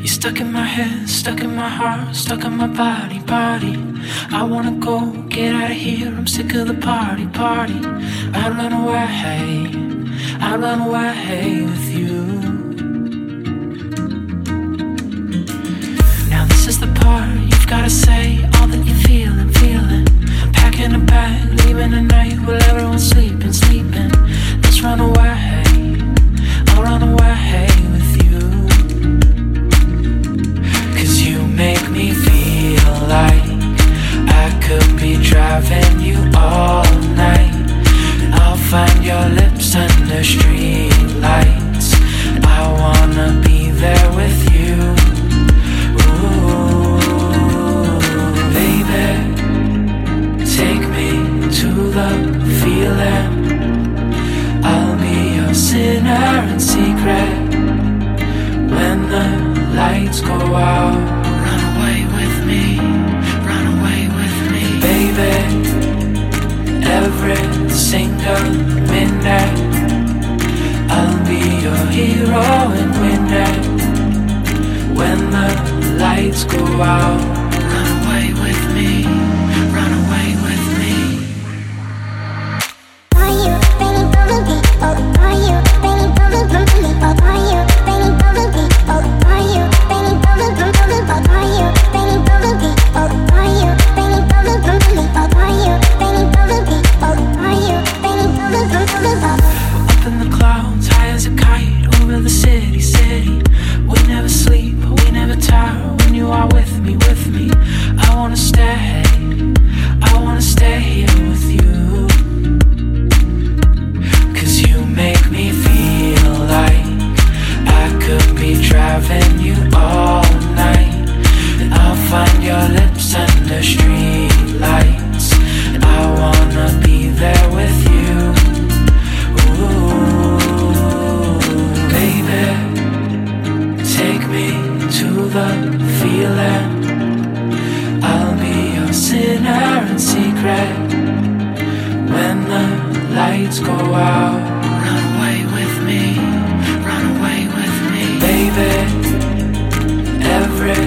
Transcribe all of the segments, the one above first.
You're stuck in my head, stuck in my heart, stuck in my body, body. I wanna go, get out of here, I'm sick of the party, party. I'd run away, I'd run away with you. Run away with me, run away with me, baby. Every single midnight, I'll be your hero and winner when the lights go out. red when the lights go out. Run away with me, run away with me, baby. Every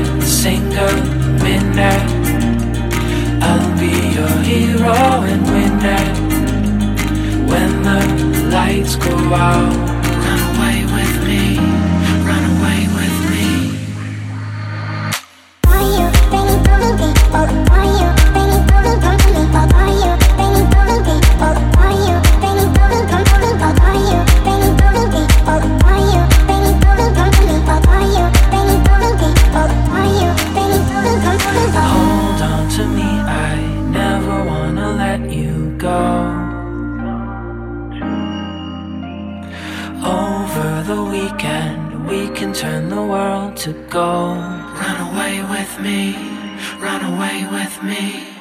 single midnight, I'll be your hero and winner when the lights go out. for the weekend, we can turn the world to gold. Run away with me, run away with me.